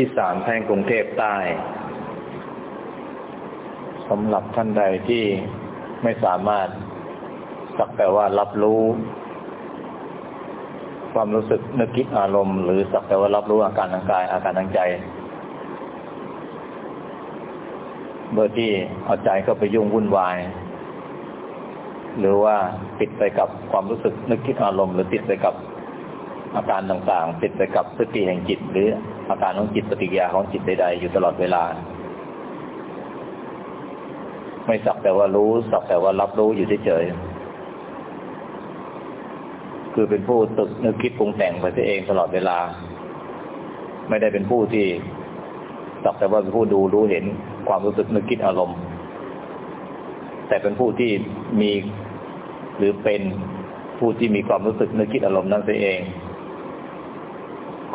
ที่ศาลแพ่งกรุงเทพใต้สำหรับท่านใดที่ไม่สามารถสักแต่ว่ารับรู้ ความรู้สึกนึกคิดอารมณ์ หรือสักแต่ว่ารับรู้อาการทางกาย อาการทางใจเบอร์ที่เอาใจเข้าไปยุ่งวุ่นวาย หรือว่าติดไปกับความรู้สึกนึกคิดอารมณ์ หรือติดไปกับอาการต่างๆ ติดไปกับสติแห่งจิตหรือ อาการของจิตปฏิกิริยาของจิตใดๆอยู่ตลอดเวลา ไม่สักแต่ว่ารู้ สักแต่ว่ารับรู้อยู่เฉยๆคือเป็นผู้ตึกนึกคิดปรุงแต่งไปเองตลอดเวลา ไม่ได้เป็นผู้ที่ สักแต่ว่าเป็นผู้ดูรู้เห็นความรู้สึกนึกคิดอารมณ์ แต่เป็นผู้ที่มีหรือเป็นผู้ที่มีความรู้สึกนึกคิดอารมณ์นั้นเอง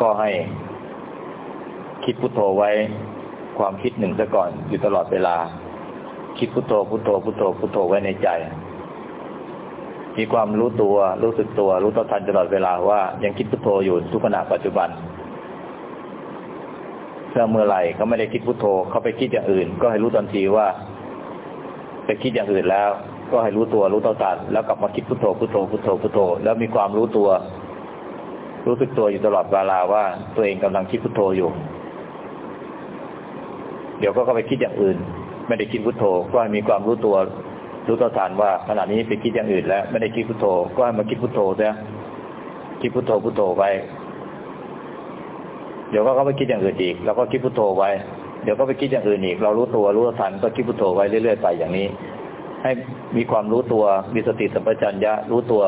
ก็ให้ คิดพุทโธไว้ ความคิดหนึ่งซะก่อนอยู่ตลอดเวลา คิดพุทโธพุทโธพุทโธพุทโธไว้ในใจ มีความรู้ตัวรู้สึกตัว รู้ต่อทันตลอดเวลาว่ายังคิดพุทโธอยู่ทุกขณะปัจจุบันถ้าเมื่อไหร่เขาไม่ได้คิดพุทโธเขาไปคิดอย่างอื่น ก็ให้รู้ทันทีว่าไปคิดอย่างอื่นแล้ว ก็ให้รู้ตัวรู้ต่อตันแล้วกลับมาคิดพุทโธพุทโธพุทโธพุทโธ แล้วมีความรู้ตัวรู้สึกตัวอยู่ตลอดเวลาว่าตัวเองกำลังคิดพุทโธอยู่ เดี๋ยวก็ก็ไปคิดอย่างอื่น ไม่ได้คิดพุทโธ ก็ให้มีความรู้ตัวรู้ต่อตันว่าขณะนี้ไปคิดอย่างอื่น แล้วไม่ได้คิดพุทโธ ก็ให้มาคิดพุทโธเสียคิดพุทโธพุทโธไปเดี๋ยวก็เข้าไปคิดอย่างอื่นอีกเราก็คิดพุทโธไว้ เดี๋ยวก็ไปคิดอย่างอื่นอีก เรารู้ตัวรู้ทันก็คิดพุทโธไว้เรื่อยๆไปอย่างนี้ ให้มีความรู้ตัวมีสติสัมปชัญญะรู้ตัว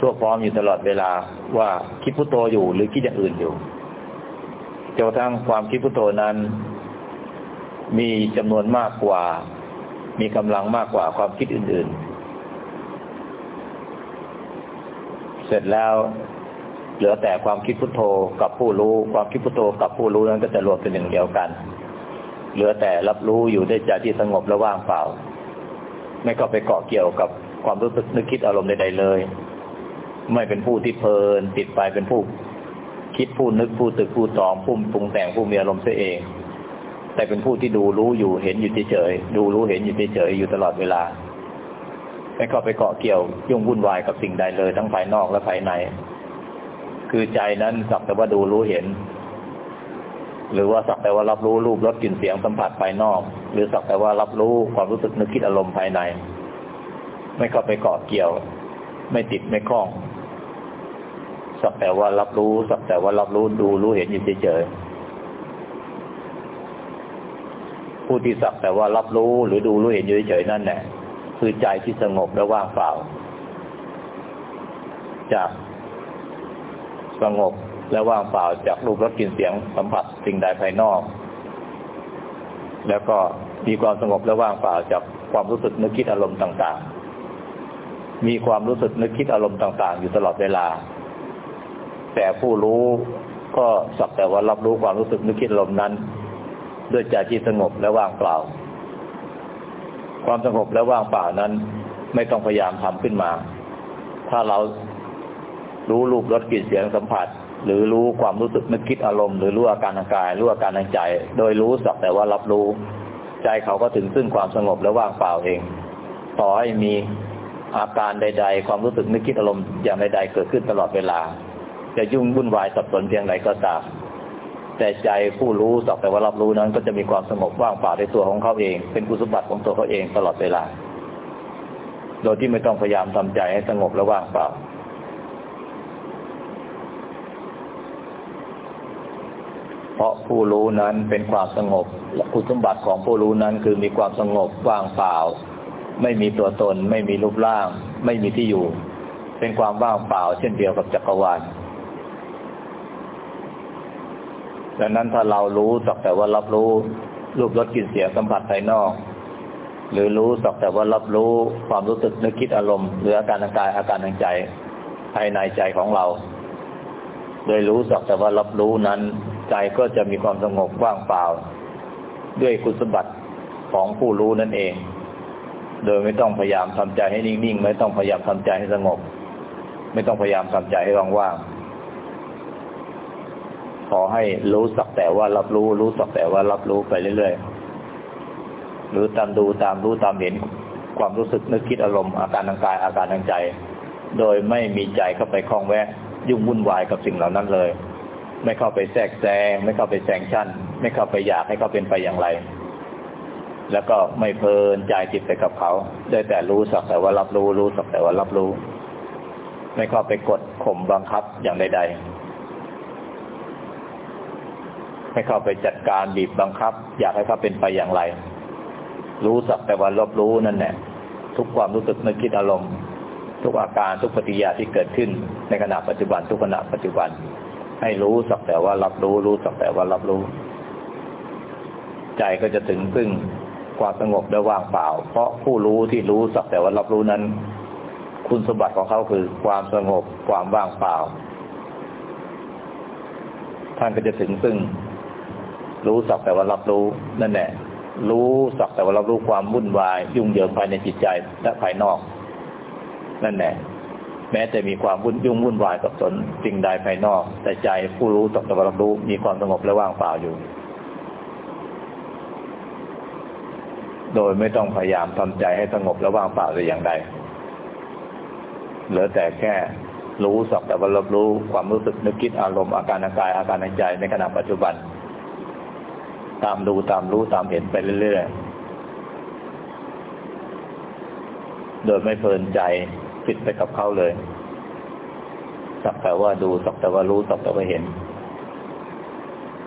ทั่วพร้อมอยู่ตลอดเวลาว่าคิดพุทโธอยู่หรือคิดอย่างอื่นอยู่จนทั้งความคิดพุทโธนั้น มีจำนวนมากกว่า มีกำลังมากกว่าความคิดอื่น ๆ เสร็จแล้วเหลือแต่ความคิดพุทโธกับผู้รู้ ความคิดพุทโธกับผู้รู้นั้นก็จะรวมเป็นหนึ่งเดียวกัน เหลือแต่รับรู้อยู่ได้ใจที่สงบและว่างเปล่า ไม่ก็ไปเกาะเกี่ยวกับความรู้สึกนึกคิดอารมณ์ใดๆเลย ไม่เป็นผู้ที่เพลินติดไปเป็นผู้คิดผู้นึกผู้ตึกผู้ตองผู้ปรุงแต่งผู้มีอารมณ์เสียเอง แต่เป็นผู้ที่ดูรู้อยู่เห็นอยู่เฉยๆดูรู้เห็นอยู่เฉยๆอยู่ตลอดเวลา ไม่ก็ไปเกาะเกี่ยวยุ่งวุ่นวายกับสิ่งใดเลย ทั้งภายนอกและภายใน คือใจนั้นสักแต่ว่าดูรู้เห็น หรือว่าสักแต่ว่ารับรู้รูปรสกลิ่นเสียงสัมผัสภายนอก หรือสักแต่ว่ารับรู้ความรู้สึกนึกคิดอารมณ์ภายใน ไม่เข้าไปเกาะเกี่ยว ไม่ติดไม่คล้องสักแต่ว่ารับรู้สักแต่ว่ารับรู้ดูรู้เห็นอยู่เฉยๆ ผู้ที่สักแต่ว่ารับรู้หรือดูรู้เห็นเฉยๆนั่นแหละคือใจที่สงบและว่างเปล่า จากสงบและว่างเปล่าจากรูปรสกลิ่นเสียงสัมผัสสิ่งใดภายนอก แล้วก็มีความสงบและว่างเปล่าจากความรู้สึกนึกคิดอารมณ์ต่างๆ มีความรู้สึกนึกคิดอารมณ์ต่าง ๆ อยู่ตลอดเวลา แต่ผู้รู้ก็สักแต่ว่ารับรู้ความรู้สึกนึกคิดอารมณ์นั้น ด้วยใจที่สงบและว่างเปล่า ความสงบและว่างเปล่านั้น ไม่ต้องพยายามทำขึ้นมา ถ้าเรารู้รูปรสกลิ่นเสียงสัมผัส หรือรู้ความรู้สึกนึกคิดอารมณ์หรือรู้อาการทางกายรู้อาการทางใจ โดยรู้สักแต่ว่ารับรู้ ใจเขาก็ถึงซึ่งความสงบและว่างเปล่าเอง ต่อให้มีอาการใด ๆ ความรู้สึกนึกคิดอารมณ์อย่างใดๆเกิดขึ้นตลอดเวลา จะยุ่งวุ่นวายสับสนเพียงไรก็ตาม แต่ใจผู้รู้สักแต่ว่ารับรู้นั้น ก็จะมีความสงบว่างเปล่าในตัวของเขาเอง เป็นกุศลบัติของตัวเขาเองตลอดเวลา โดยที่ไม่ต้องพยายามทำใจให้สงบและว่างเปล่า เพราะผู้รู้นั้นเป็นความสงบและคุณสมบัติของผู้รู้นั้นคือมีความสงบว่างเปล่า ไม่มีตัวตน ไม่มีรูปร่าง ไม่มีที่อยู่ เป็นความว่างเปล่า เช่นเดียวกับจักรวาล ดังนั้นถ้าเรารู้สักแต่ว่ารับรู้รูปรสกลิ่นเสียงสัมผัสภายนอก หรือรู้สักแต่ว่ารับรู้ความรู้สึกนึกคิดอารมณ์หรืออาการทางกายอาการทางใจภายในใจของเรา โดยรู้สักแต่ว่ารับรู้นั้น ใจก็จะมีความสงบว่างเปล่า ด้วยคุณสมบัติของผู้รู้นั่นเอง โดยไม่ต้องพยายามทำใจให้นิ่งๆ ไม่ต้องพยายามทำใจให้สงบ ไม่ต้องพยายามทำใจให้ว่างๆ ออให้รู้สักแต่ว่ารับรู้ รู้สักแต่ว่ารับรู้ไปเรื่อยๆหรือตามดูตามรู้ตามเห็นความรู้สึกนึกคิดอารมณ์อาการทางกายอาการทางใจ โดยไม่มีใจเข้าไปคล้องแวะ ยุ่งวุ่นวายกับสิ่งเหล่านั้นเลย ไม่เข้าไปแทรกแซง ไม่เข้าไปแซงชั่น ไม่เข้าไปอยากให้เขาเป็นไปอย่างไร แล้วก็ไม่เพลินใจจิตไปกับเขา ได้แต่รู้สักแต่ว่ารับรู้รู้สักแต่ว่ารับรู้ ไม่เข้าไปกดข่มบังคับอย่างใด ๆ ไม่เข้าไปจัดการบีบบังคับ อยากให้เขาเป็นไปอย่างไร รู้สักแต่ว่ารับรู้นั่นแหละทุกความรู้สึกนึกคิดอารมณ์ ทุกอาการทุกปฏิยาที่เกิดขึ้น ในขณะปัจจุบันทุกขณะปัจจุบัน ให้รู้สักแต่ว่ารับรู้ รู้สักแต่ว่ารับรู้ ใจก็จะถึงซึ่งความสงบและว่างเปล่า เพราะผู้รู้ที่รู้สักแต่ว่ารับรู้นั้น คุณสมบัติของเขาคือความสงบความว่างเปล่า ท่านก็จะถึงซึ่ง รู้สักแต่ว่ารับรู้นั่นแหละรู้สักแต่ว่าเรารู้ความวุ่นวาย ยุ่งเหยิงภายในจิตใจและภายนอก นั่นแหละแม้จะมีความวุ่นยุ่งวุ่นวายกับสนสิ่งใดภายนอก แต่ใจผู้รู้สักแต่ว่าเรารู้มีความสงบและว่างเปล่าอยู่ โดยไม่ต้องพยายามทำใจให้สงบและว่างเปล่าแต่อย่างใดเหลือแต่แค่รู้สักแต่ว่ารับรู้ความรู้สึกนึกคิดอารมณ์อาการทางกายอาการทางใจในขณะปัจจุบัน ตามดูตามรู้ตามเห็นไปเรื่อยๆ โดยไม่เพลินใจปิดไปกับเขาเลย สักแต่ว่าดูสักแต่ว่ารู้สักแต่ว่าเห็น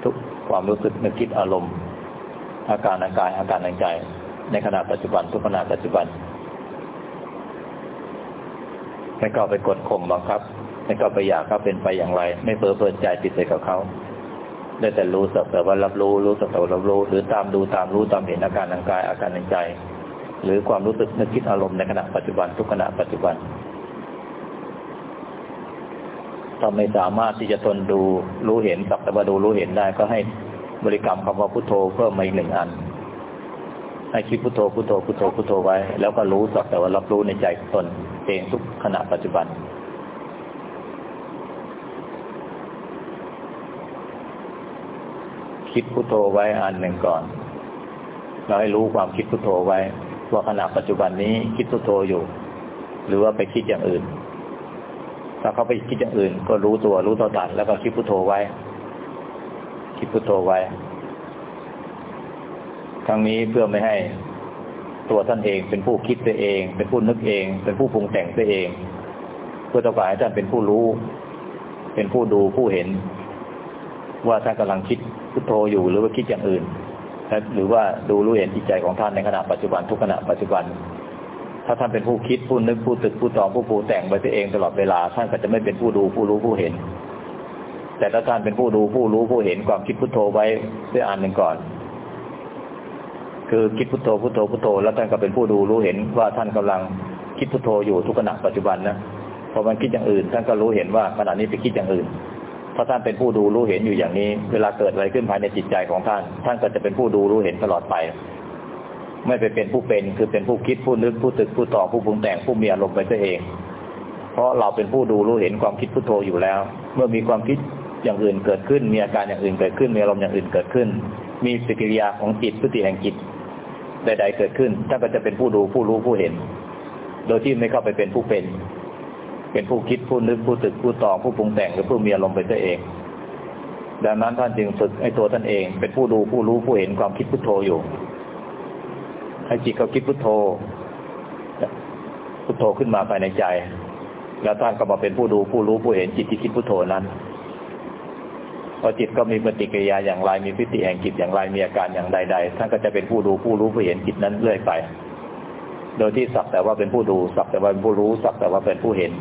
ทุกความรู้สึกนึกคิดอารมณ์ อาการอากายอาการทางใจ ในขณะปัจจุบันทุกขณะปัจจุบันไม่ก็ไปกดข่มบังคับ ไม่ก็ไปอยากเขาเป็นไปอย่างไร ไม่เพลิเพลินใจติดไปกับเขา ได้แต่รู้สักแต่ว่ารับรู้รู้สักแต่ว่ารับรู้ หรือตามดูตามรู้ตามเห็นอาการทางกายอาการทางใจ หรือความรู้สึกนึกคิดอารมณ์ในขณะปัจจุบันทุกขณะปัจจุบันถ้าไม่สามารถที่จะทนดูรู้เห็นสักแต่ว่าดูรู้เห็นได้ก็ให้บริกรรมคำว่าพุทโธเพิ่มมาอีกหนึ่งอัน ให้คิดพุทโธพุทโธพุทโธพุทโธไว้ แล้วก็รู้สักแต่ว่ารับรู้ในใจตนเองทุกขณะปัจจุบัน คิดพุโทโธไว้อันหนึ่งก่อน เราให้รู้ความคิดพุโทโธไว้ ว่าขณะปัจจุบันนี้คิดพุโทโธอยู่ หรือว่าไปคิดอย่างอื่น ถ้าเขาไปคิดอย่างอื่น ก็รู้ตัวรู้ตัวตันแล้วก็คิดพุโทโธไว้ คิดพุโทโธไว้ ทั้งนี้เพื่อไม่ให้ตัวท่านเองเป็นผู้คิดตัวเอง เป็นผู้นึกเอง เป็นผู้ปรุงแต่งตัวเอง เพื่อต้องการให้ท่านเป็นผู้รู้ เป็นผู้ดูผู้เห็น ว่าท่านกำลังคิด พุทโธอยู่หรือว่าคิดอย่างอื่น หรือว่าดูรู้เห็นจิตใจของท่านในขณะปัจจุบันทุกขณะปัจจุบัน ถ้าท่านเป็นผู้คิดผู้นึกผู้ตึกผู้ตองผู้ปูแต่งไปตัวเองตลอดเวลาท่านก็จะไม่เป็นผู้ดูผู้รู้ผู้เห็น แต่ถ้าท่านเป็นผู้ดูผู้รู้ผู้เห็นความคิดพุทโธไว้ด้วยอันหนึ่งก่อน คือคิดพุทโธพุทโธพุทโธแล้วท่านก็เป็นผู้ดูรู้เห็นว่าท่านกำลังคิดพุทโธอยู่ทุกขณะปัจจุบันนะพอมันคิดอย่างอื่น ท่านก็รู้เห็นว่าขณะนี้ไปคิดอย่างอื่น ถ้าท่านเป็นผู้ดูรู้เห็นอยู่อย่างนี้ เวลาเกิดอะไรขึ้นภายในจิตใจของท่าน ท่านก็จะเป็นผู้ดูรู้เห็นตลอดไป ไม่ไปเป็นผู้เป็นคือเป็นผู้คิดผู้นึกผู้ตึกผู้ต่อผู้ปรุงแต่งผู้มีอารมณ์ไปตัวเอง เพราะเราเป็นผู้ดูรู้เห็นความคิดพุทโธอยู่แล้ว เมื่อมีความคิดอย่างอื่นเกิดขึ้น มีอาการอย่างอื่นเกิดขึ้นมีอารมณ์อย่างอื่นเกิดขึ้น มีสกิริยาของจิตพฤติแห่งจิตใดๆเกิดขึ้นท่านก็จะเป็นผู้ดูผู้รู้ผู้เห็น โดยที่ไม่เข้าไปเป็นผู้เป็น เป็นผู้คิดผู้นึกผู้ตึกผู้ตองผู้ปรุงแต่งหรือผู้มีอารมณ์ไปตัวเอง ดังนั้นท่านจึงฝึกให้ตัวท่านเอง เป็นผู้ดูผู้รู้ผู้เห็นความคิดพุทโธอยู่ให้จิตเขาคิดพุทโธพุทโธขึ้นมาภายในใจ แล้วท่านก็มาเป็นผู้ดูผู้รู้ผู้เห็นจิตที่คิดพุทโธนั้นพอจิตก็มีปฏิกิริยาอย่างไรมีพิติแห่งจิตอย่างไรมีอาการอย่างใดๆท่านก็จะเป็นผู้ดูผู้รู้ผู้เห็นจิตนั้นเรื่อยไป โดยที่สักแต่ว่าเป็นผู้ดูสักแต่ว่าเป็นผู้รู้สักแต่ว่าเป็นผู้เห็น